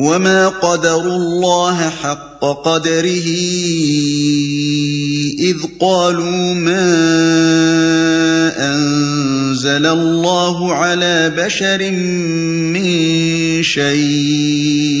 وما قدر الله حق قدره اذ قالوا ما انزل الله على بشر من شيء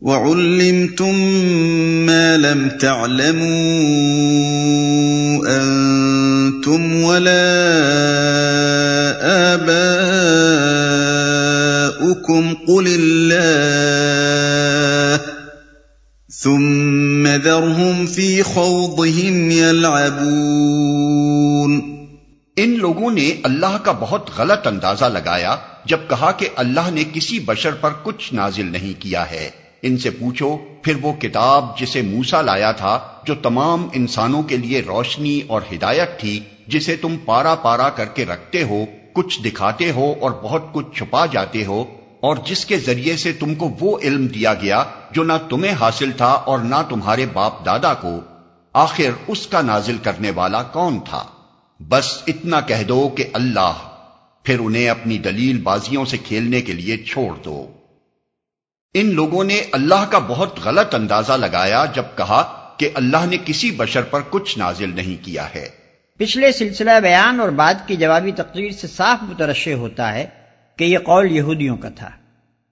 وعلمتم ما لم تعلموا انتم ولا اباؤكم قل الله ثم ذرهم في خوضهم يلعبون ان لوگوں نے اللہ کا بہت غلط اندازہ لگایا جب کہا کہ اللہ نے کسی بشر پر کچھ نازل نہیں کیا ہے۔ ان سے پوچھو، پھر وہ کتاب جسے موسا لایا تھا، جو تمام انسانوں کے لیے روشنی اور ہدایت تھی، جسے تم پارا پارا کر کے رکھتے ہو، کچھ دکھاتے ہو اور بہت کچھ چھپا جاتے ہو، اور جس کے ذریعے سے تم کو وہ علم دیا گیا جو نہ تمہیں حاصل تھا اور نہ تمہارے باپ دادا کو۔ آخر اس کا نازل کرنے والا کون تھا؟ بس اتنا کہہ دو کہ اللہ۔ پھر انہیں اپنی دلیل بازیوں سے کھیلنے کے لیے چھوڑ دو۔ ان لوگوں نے اللہ کا بہت غلط اندازہ لگایا جب کہا کہ اللہ نے کسی بشر پر کچھ نازل نہیں کیا ہے۔ پچھلے سلسلہ بیان اور بعد کی جوابی تقریر سے صاف مترشح ہوتا ہے کہ یہ قول یہودیوں کا تھا۔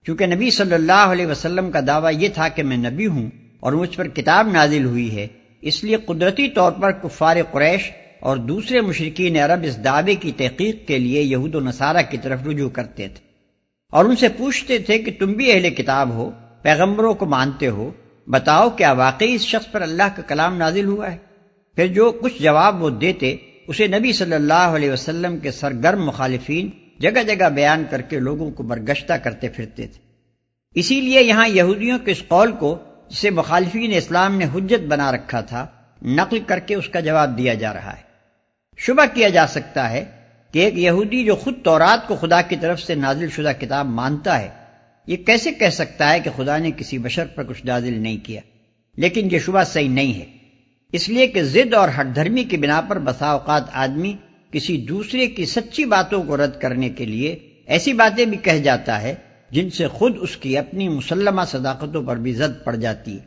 کیونکہ نبی صلی اللہ علیہ وسلم کا دعویٰ یہ تھا کہ میں نبی ہوں اور مجھ پر کتاب نازل ہوئی ہے، اس لیے قدرتی طور پر کفار قریش اور دوسرے مشرقین عرب اس دعوے کی تحقیق کے لیے یہود و نصارہ کی طرف رجوع کرتے تھے۔ اور ان سے پوچھتے تھے کہ تم بھی اہل کتاب ہو، پیغمبروں کو مانتے ہو، بتاؤ کیا واقعی اس شخص پر اللہ کا کلام نازل ہوا ہے؟ پھر جو کچھ جواب وہ دیتے، اسے نبی صلی اللہ علیہ وسلم کے سرگرم مخالفین جگہ جگہ بیان کر کے لوگوں کو برگشتہ کرتے پھرتے تھے۔ اسی لیے یہاں یہودیوں کے اس قول کو، جسے مخالفین اسلام نے حجت بنا رکھا تھا، نقل کر کے اس کا جواب دیا جا رہا ہے۔ شبہ کیا جا سکتا ہے؟ کہ ایک یہودی جو خود تورات کو خدا کی طرف سے نازل شدہ کتاب مانتا ہے، یہ کیسے کہہ سکتا ہے کہ خدا نے کسی بشر پر کچھ نازل نہیں کیا؟ لیکن یہ شبہ صحیح نہیں ہے۔ اس لیے کہ ضد اور ہٹ دھرمی کی بنا پر بسا اوقات آدمی کسی دوسرے کی سچی باتوں کو رد کرنے کے لیے ایسی باتیں بھی کہہ جاتا ہے جن سے خود اس کی اپنی مسلمہ صداقتوں پر بھی زد پڑ جاتی ہے۔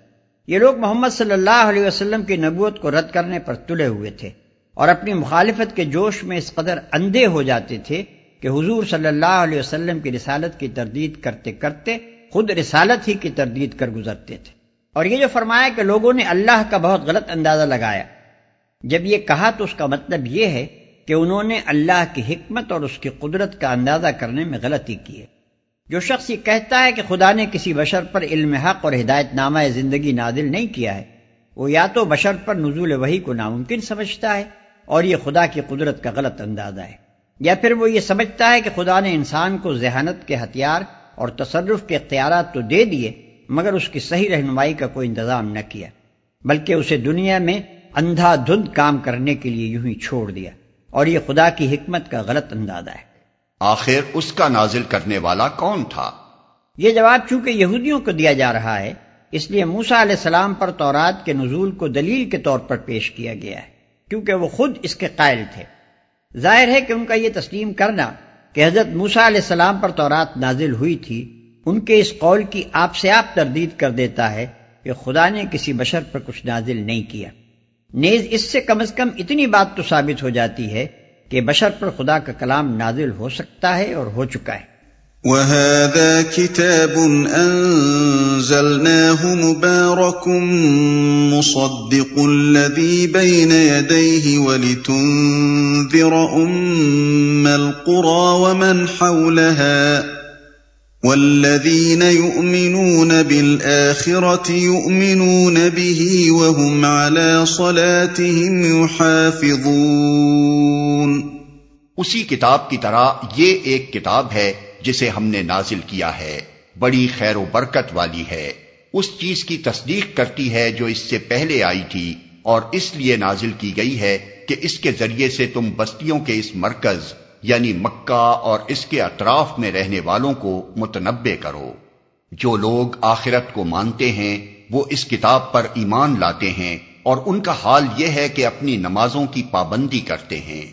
یہ لوگ محمد صلی اللہ علیہ وسلم کی نبوت کو رد کرنے پر تلے ہوئے تھے۔ اور اپنی مخالفت کے جوش میں اس قدر اندھے ہو جاتے تھے کہ حضور صلی اللہ علیہ وسلم کی رسالت کی تردید کرتے کرتے خود رسالت ہی کی تردید کر گزرتے تھے۔ اور یہ جو فرمایا کہ لوگوں نے اللہ کا بہت غلط اندازہ لگایا، جب یہ کہا تو اس کا مطلب یہ ہے کہ انہوں نے اللہ کی حکمت اور اس کی قدرت کا اندازہ کرنے میں غلطی کی ہے۔ جو شخص یہ کہتا ہے کہ خدا نے کسی بشر پر علم حق اور ہدایت نامہ زندگی نادل نہیں کیا ہے، وہ یا تو بشر پر نزول وحی کو ناممکن سمجھتا ہے اور یہ خدا کی قدرت کا غلط اندازہ ہے۔ یا پھر وہ یہ سمجھتا ہے کہ خدا نے انسان کو ذہانت کے ہتھیار اور تصرف کے اختیارات تو دے دیے مگر اس کی صحیح رہنمائی کا کوئی انتظام نہ کیا بلکہ اسے دنیا میں اندھا دھند کام کرنے کے لیے یوں ہی چھوڑ دیا۔ اور یہ خدا کی حکمت کا غلط اندازہ ہے۔ آخر اس کا نازل کرنے والا کون تھا؟ یہ جواب چونکہ یہودیوں کو دیا جا رہا ہے اس لیے موسا علیہ السلام پر تورات کے نزول کو دلیل کے طور پر پیش کیا گیا ہے۔ کیونکہ وہ خود اس کے قائل تھے۔ ظاہر ہے کہ ان کا یہ تسلیم کرنا کہ حضرت موسا علیہ السلام پر تورات نازل ہوئی تھی، ان کے اس قول کی آپ سے آپ تردید کر دیتا ہے کہ خدا نے کسی بشر پر کچھ نازل نہیں کیا۔ نیز اس سے کم از کم اتنی بات تو ثابت ہو جاتی ہے کہ بشر پر خدا کا کلام نازل ہو سکتا ہے اور ہو چکا ہے۔ وَهَذَا كِتَابٌ أَنزَلْنَاهُ مُبَارَكٌ مُصَدِّقُ الَّذِي بَيْنَ يَدَيْهِ وَلِتُنذِرَ أُمَّ الْقُرَى وَمَنْ حَوْلَهَا وَالَّذِينَ يُؤْمِنُونَ بِالْآخِرَةِ يُؤْمِنُونَ بِهِ وَهُمْ عَلَى صَلَاتِهِمْ يُحَافِظُونَ اسی کتاب کی طرح یہ ایک کتاب ہے جسے ہم نے نازل کیا ہے، بڑی خیر و برکت والی ہے۔ اس چیز کی تصدیق کرتی ہے جو اس سے پہلے آئی تھی، اور اس لیے نازل کی گئی ہے کہ اس کے ذریعے سے تم بستیوں کے اس مرکز یعنی مکہ اور اس کے اطراف میں رہنے والوں کو متنبع کرو۔ جو لوگ آخرت کو مانتے ہیں، وہ اس کتاب پر ایمان لاتے ہیں، اور ان کا حال یہ ہے کہ اپنی نمازوں کی پابندی کرتے ہیں۔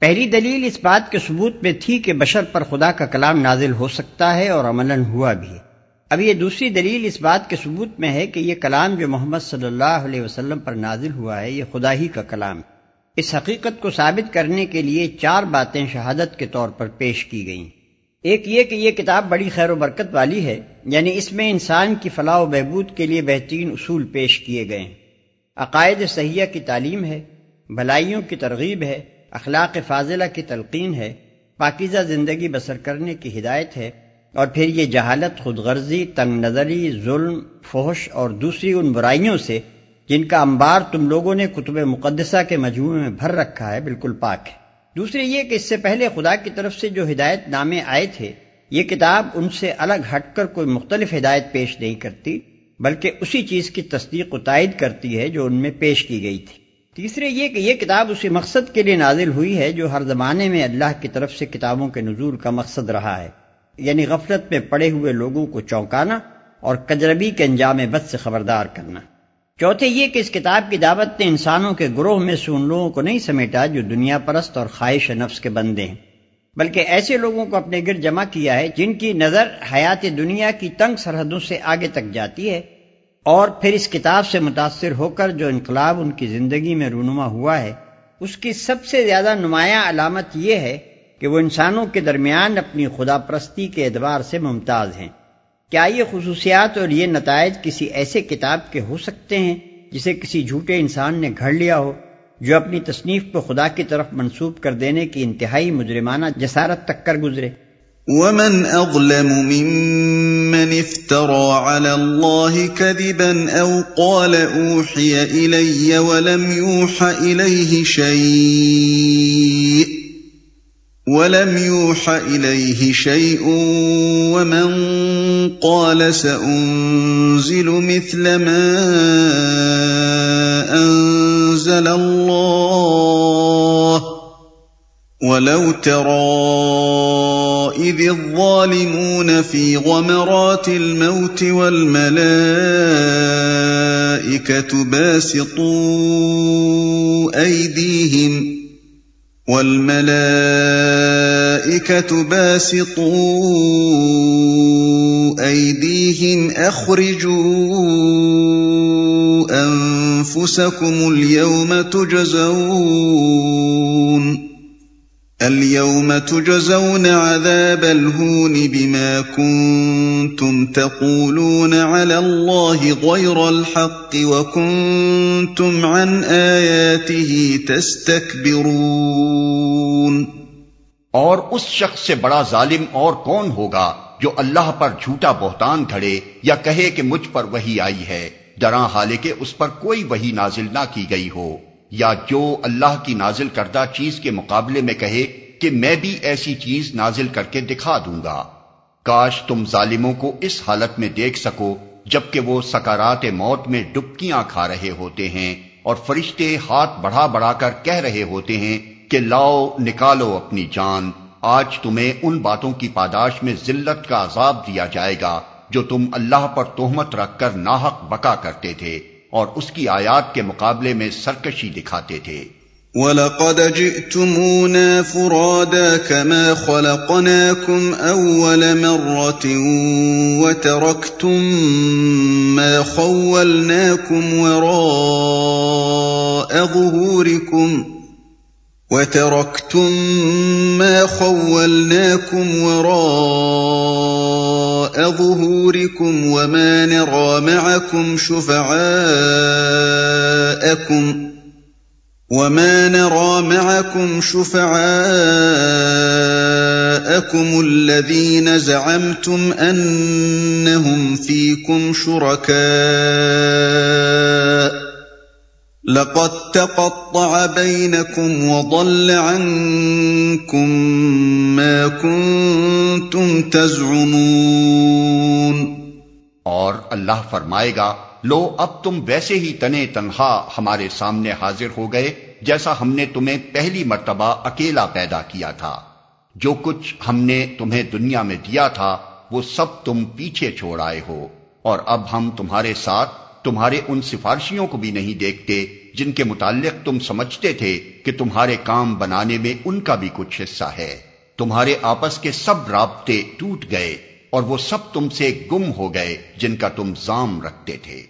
پہلی دلیل اس بات کے ثبوت میں تھی کہ بشر پر خدا کا کلام نازل ہو سکتا ہے اور عملاً ہوا بھی اب یہ دوسری دلیل اس بات کے ثبوت میں ہے کہ یہ کلام جو محمد صلی اللہ علیہ وسلم پر نازل ہوا ہے، یہ خدا ہی کا کلام اس حقیقت کو ثابت کرنے کے لیے چار باتیں شہادت کے طور پر پیش کی گئیں۔ ایک یہ کہ یہ کتاب بڑی خیر و برکت والی ہے یعنی اس میں انسان کی فلاح و بہبود کے لیے بہترین اصول پیش کیے گئے عقائد صحیح کی تعلیم ہے، بھلائیوں کی ترغیب ہے اخلاق فاضلہ کی تلقین ہے، پاکیزہ زندگی بسر کرنے کی ہدایت ہے، اور پھر یہ جہالت خود غرضی تنگ نظری ظلم، فحش اور دوسری ان برائیوں سے جن کا انبار تم لوگوں نے کتب مقدسہ کے مجموعے میں بھر رکھا ہے، بالکل پاک ہے۔ دوسری یہ کہ اس سے پہلے خدا کی طرف سے جو ہدایت نامے آئے تھے، یہ کتاب ان سے الگ ہٹ کر کوئی مختلف ہدایت پیش نہیں کرتی، بلکہ اسی چیز کی تصدیق و تائید کرتی ہے جو ان میں پیش کی گئی تھی۔ تیسرے یہ کہ یہ کتاب اسی مقصد کے لیے نازل ہوئی ہے جو ہر زمانے میں اللہ کی طرف سے کتابوں کے نزول کا مقصد رہا ہے۔ یعنی غفلت میں پڑے ہوئے لوگوں کو چونکانا اور کجربی کے انجام بد سے خبردار کرنا۔ چوتھے یہ کہ اس کتاب کی دعوت نے انسانوں کے گروہ میں سے ان لوگوں کو نہیں سمیٹا جو دنیا پرست اور خواہش نفس کے بندے ہیں۔ بلکہ ایسے لوگوں کو اپنے گرد جمع کیا ہے جن کی نظر حیات دنیا کی تنگ سرحدوں سے آگے تک جاتی ہے۔ اور پھر اس کتاب سے متاثر ہو کر جو انقلاب ان کی زندگی میں رونما ہوا ہے، اس کی سب سے زیادہ نمایاں علامت یہ ہے کہ وہ انسانوں کے درمیان اپنی خدا پرستی کے اعتبار سے ممتاز ہیں۔ کیا یہ خصوصیات اور یہ نتائج کسی ایسے کتاب کے ہو سکتے ہیں جسے کسی جھوٹے انسان نے گھڑ لیا ہو، جو اپنی تصنیف کو خدا کی طرف منسوب کر دینے کی انتہائی مجرمانہ جسارت تک کر گزرے؟ ومن اظلم ممن افترى على الله كذبا او قال اوحي الي ولم يوحى اليه شيء ولم يوحى إليه شيء ومن قال سأنزل مثل ما أنزل الله ولو ترى إذ الظالمون في غمرات الموت والملائكة باسطوا أيديهم ۖ والملائكة باسطوا أيديهم أخرجوا أنفسكم اليوم تجزون اليوم تجزون عذاب الهون بما كنتم تقولون على الله غير الحق وكنتم عن آياته تستكبرون اور اس شخص سے بڑا ظالم اور کون ہوگا جو اللہ پر جھوٹا بہتان کھڑے یا کہے کہ مجھ پر وہی آئی ہے؟ ڈراں حالے کہ اس پر کوئی وہی نازل نہ کی گئی ہو۔ یا جو اللہ کی نازل کردہ چیز کے مقابلے میں کہے کہ میں بھی ایسی چیز نازل کر کے دکھا دوں گا۔ کاش تم ظالموں کو اس حالت میں دیکھ سکو جبکہ وہ سکارات موت میں ڈبکیاں کھا رہے ہوتے ہیں اور فرشتے ہاتھ بڑھا بڑھا کر کہہ رہے ہوتے ہیں کہ لاؤ، نکالو اپنی جان۔ آج تمہیں ان باتوں کی پاداش میں ذلت کا عذاب دیا جائے گا جو تم اللہ پر تہمت رکھ کر ناحق بکا کرتے تھے۔ اور اس کی آیات کے مقابلے میں سرکشی دکھاتے تھے۔ وَلَقَدْ جِئْتُمُونَا فُرَادَا كَمَا خَلَقْنَاكُمْ أَوَّلَ مَرَّةٍ وَتَرَكْتُمْ مَا خَوَّلْنَاكُمْ وَرَاءَ ظُهُورِكُمْ وَتَرَكْتُمْ مَا خَوَّلْنَاكُمْ وَرَاءَ ظُهُورِكُمْ وَمَا نَرَى مَعَكُمْ شُفَعَاءَكُمْ وما نرى معكم شفعاءكم الذين زعمتم انهم فيكم شركاء لقد تقطع بينكم وضل عنكم ما كنتم تزعمون۔ اور اللہ فرمائے گا، لو اب تم ویسے ہی تنے تنہا ہمارے سامنے حاضر ہو گئے، جیسا ہم نے تمہیں پہلی مرتبہ اکیلا پیدا کیا تھا۔ جو کچھ ہم نے تمہیں دنیا میں دیا تھا، وہ سب تم پیچھے چھوڑ آئے ہو۔ اور اب ہم تمہارے ساتھ تمہارے ان سفارشیوں کو بھی نہیں دیکھتے جن کے متعلق تم سمجھتے تھے کہ تمہارے کام بنانے میں ان کا بھی کچھ حصہ ہے۔ تمہارے آپس کے سب رابطے ٹوٹ گئے اور وہ سب تم سے گم ہو گئے جن کا تم زام رکھتے تھے۔